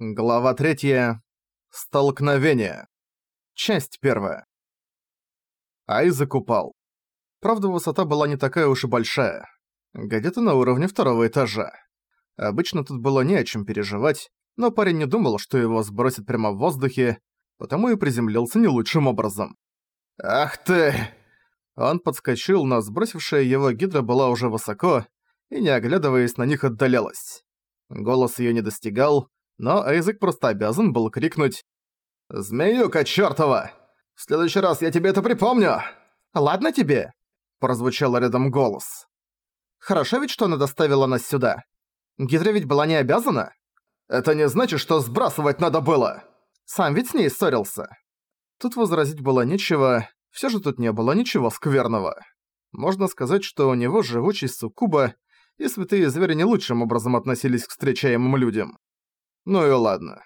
Глава 3. Столкновение. Часть 1. Айзек упал. Правда, высота была не такая уж и большая. Где-то на уровне второго этажа. Обычно тут было не о чем переживать, но парень не думал, что его сбросит прямо в воздухе, потому и приземлился не лучшим образом. «Ах ты!» Он подскочил, но сбросившая его гидра была уже высоко, и, не оглядываясь на них, отдалялась. Голос её не достигал, но Айзек просто обязан был крикнуть «Змеюка чёртова! В следующий раз я тебе это припомню!» «Ладно тебе?» – прозвучал рядом голос. «Хорошо ведь, что она доставила нас сюда. Гидра ведь была не обязана?» «Это не значит, что сбрасывать надо было!» «Сам ведь с ней ссорился». Тут возразить было нечего, всё же тут не было ничего скверного. Можно сказать, что у него живучесть суккуба, и святые звери не лучшим образом относились к встречаемым людям. Ну и ладно.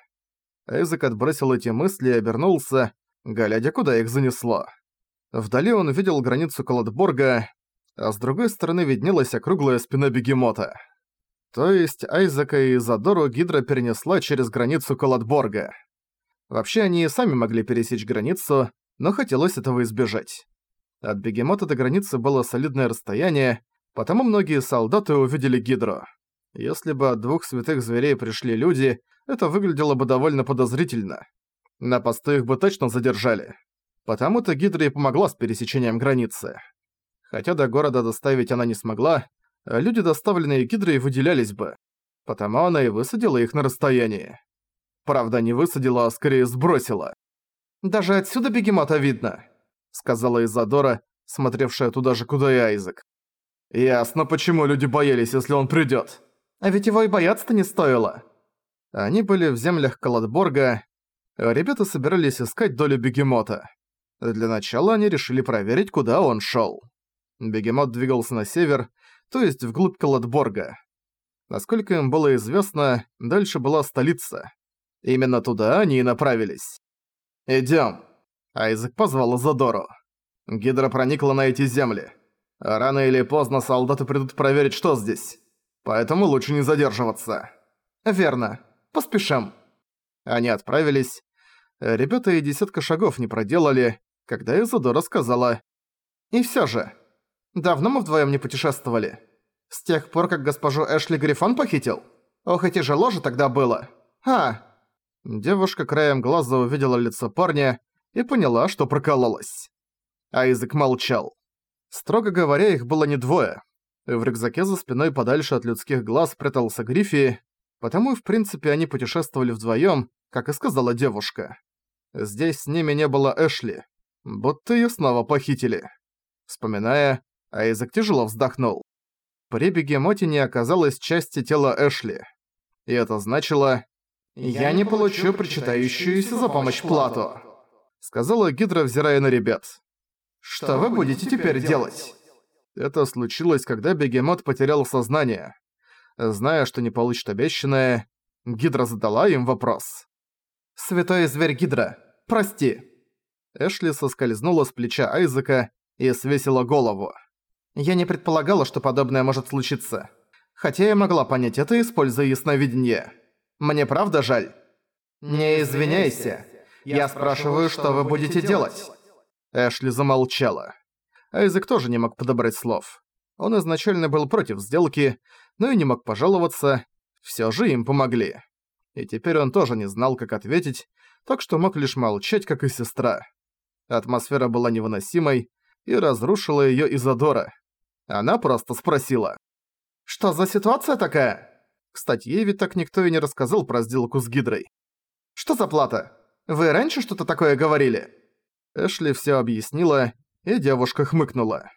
Эйзек отбросил эти мысли и обернулся, глядя, куда их занесло. Вдали он видел границу Каладборга, а с другой стороны виднелась округлая спина бегемота. То есть Айзека и Задору Гидра перенесла через границу Каладборга. Вообще они и сами могли пересечь границу, но хотелось этого избежать. От бегемота до границы было солидное расстояние, потому многие солдаты увидели Гидру. Если бы от двух святых зверей пришли люди, это выглядело бы довольно подозрительно. На посту их бы точно задержали. Потому-то Гидра и помогла с пересечением границы. Хотя до города доставить она не смогла, люди, доставленные Гидрой, выделялись бы. Потому она и высадила их на расстоянии. Правда, не высадила, а скорее сбросила. «Даже отсюда бегемота видно», — сказала Изадора, смотревшая туда же, куда и Айзек. «Ясно, почему люди боялись, если он придёт. А ведь его и бояться-то не стоило». Они были в землях Каладборга. Ребята собирались искать долю бегемота. Для начала они решили проверить, куда он шёл. Бегемот двигался на север, то есть вглубь Каладборга. Насколько им было известно, дальше была столица. Именно туда они и направились. «Идём!» Айзек позвал Задору. Гидра проникла на эти земли. Рано или поздно солдаты придут проверить, что здесь. Поэтому лучше не задерживаться. «Верно. Поспешим». Они отправились. Ребята и десятка шагов не проделали, когда Изодора сказала «И всё же, давно мы вдвоём не путешествовали. С тех пор, как госпожу Эшли Грифон похитил? Ох, и тяжело же тогда было. А!» Девушка краем глаза увидела лицо парня и поняла, что прокололась. А язык молчал. Строго говоря, их было не двое. В рюкзаке за спиной подальше от людских глаз прятался Гриффи, Потому, в принципе, они путешествовали вдвоем, как и сказала девушка. Здесь с ними не было Эшли, будто ее снова похитили. Вспоминая, Айзек тяжело вздохнул. При бегемоте не оказалось части тела Эшли. И это значило «Я не получу причитающуюся за помощь плату», сказала Гидра, взирая на ребят. «Что вы будете теперь делать?» Это случилось, когда бегемот потерял сознание. Зная, что не получит обещанное, Гидра задала им вопрос. «Святой зверь Гидра, прости!» Эшли соскользнула с плеча Айзека и свесила голову. «Я не предполагала, что подобное может случиться. Хотя я могла понять это, используя ясновидение. Мне правда жаль?» «Не извиняйся. Я спрашиваю, что вы будете делать?» Эшли замолчала. Айзек тоже не мог подобрать слов. Он изначально был против сделки, но и не мог пожаловаться, всё же им помогли. И теперь он тоже не знал, как ответить, так что мог лишь молчать, как и сестра. Атмосфера была невыносимой, и разрушила её Изодора. Она просто спросила. «Что за ситуация такая?» Кстати, ей ведь так никто и не рассказал про сделку с Гидрой. «Что за плата? Вы раньше что-то такое говорили?» Эшли всё объяснила, и девушка хмыкнула.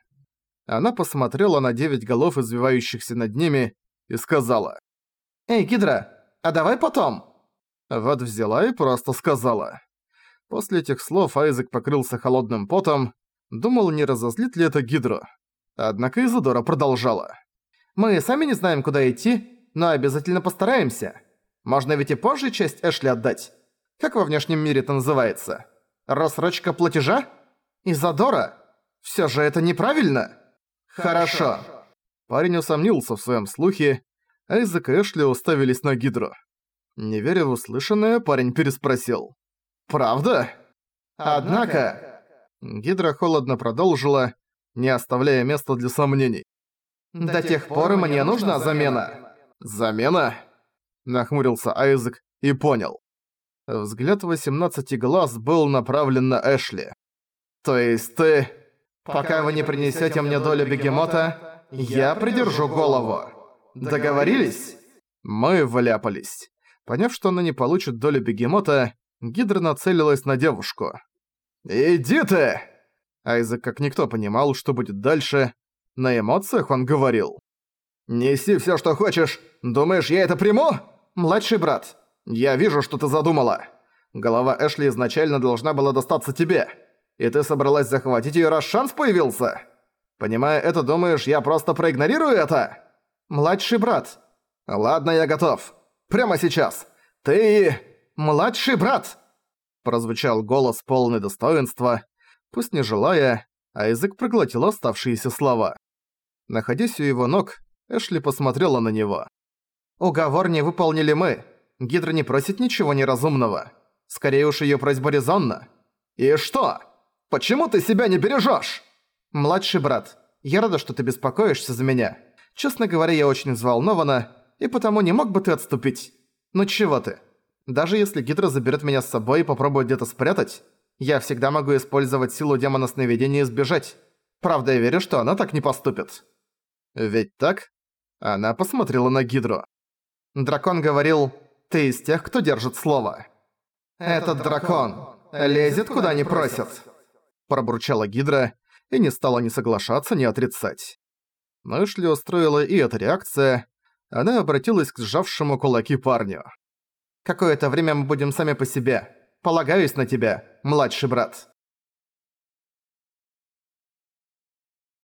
Она посмотрела на девять голов, извивающихся над ними, и сказала. «Эй, Гидра, а давай потом!» Вот взяла и просто сказала. После этих слов Айзек покрылся холодным потом, думал, не разозлит ли это Гидру. Однако Изодора продолжала. «Мы сами не знаем, куда идти, но обязательно постараемся. Можно ведь и позже часть Эшли отдать. Как во внешнем мире это называется? Рассрочка платежа? Изодора? Всё же это неправильно!» «Хорошо». Парень усомнился в своем слухе, Айзек и Эшли уставились на Гидру. Не веря в услышанное, парень переспросил. «Правда? Однако...» Гидра холодно продолжила, не оставляя места для сомнений. «До тех пор мне нужна замена». «Замена?» Нахмурился Айзек и понял. Взгляд 18 глаз был направлен на Эшли. «То есть ты...» «Пока вы не принесете мне долю бегемота, я придержу голову. Договорились?» Мы вляпались. Поняв, что она не получит долю бегемота, Гидра нацелилась на девушку. «Иди ты!» Айзек как никто понимал, что будет дальше. На эмоциях он говорил. «Неси всё, что хочешь. Думаешь, я это приму? Младший брат, я вижу, что ты задумала. Голова Эшли изначально должна была достаться тебе. И ты собралась захватить её, раз шанс появился? Понимая это, думаешь, я просто проигнорирую это? Младший брат. Ладно, я готов. Прямо сейчас. Ты... Младший брат!» Прозвучал голос полный достоинства, пусть не желая, а язык проглотил оставшиеся слова. Находясь у его ног, Эшли посмотрела на него. «Уговор не выполнили мы. Гидра не просит ничего неразумного. Скорее уж её просьба резонна. И что? Почему ты себя не бережёшь?» «Младший брат, я рада, что ты беспокоишься за меня. Честно говоря, я очень взволнована, и потому не мог бы ты отступить. Ну чего ты? Даже если Гидра заберет меня с собой и попробует где-то спрятать, я всегда могу использовать силу демона сновидения и сбежать. Правда, я верю, что она так не поступит. Ведь так? Она посмотрела на Гидру. Дракон говорил, ты из тех, кто держит слово. «Этот дракон лезет, куда не просят», – пробурчала Гидра и не стала ни соглашаться, ни отрицать. Но Эшли устроила и эта реакция. Она обратилась к сжавшему кулаки парню. Какое-то время мы будем сами по себе. Полагаюсь на тебя, младший брат».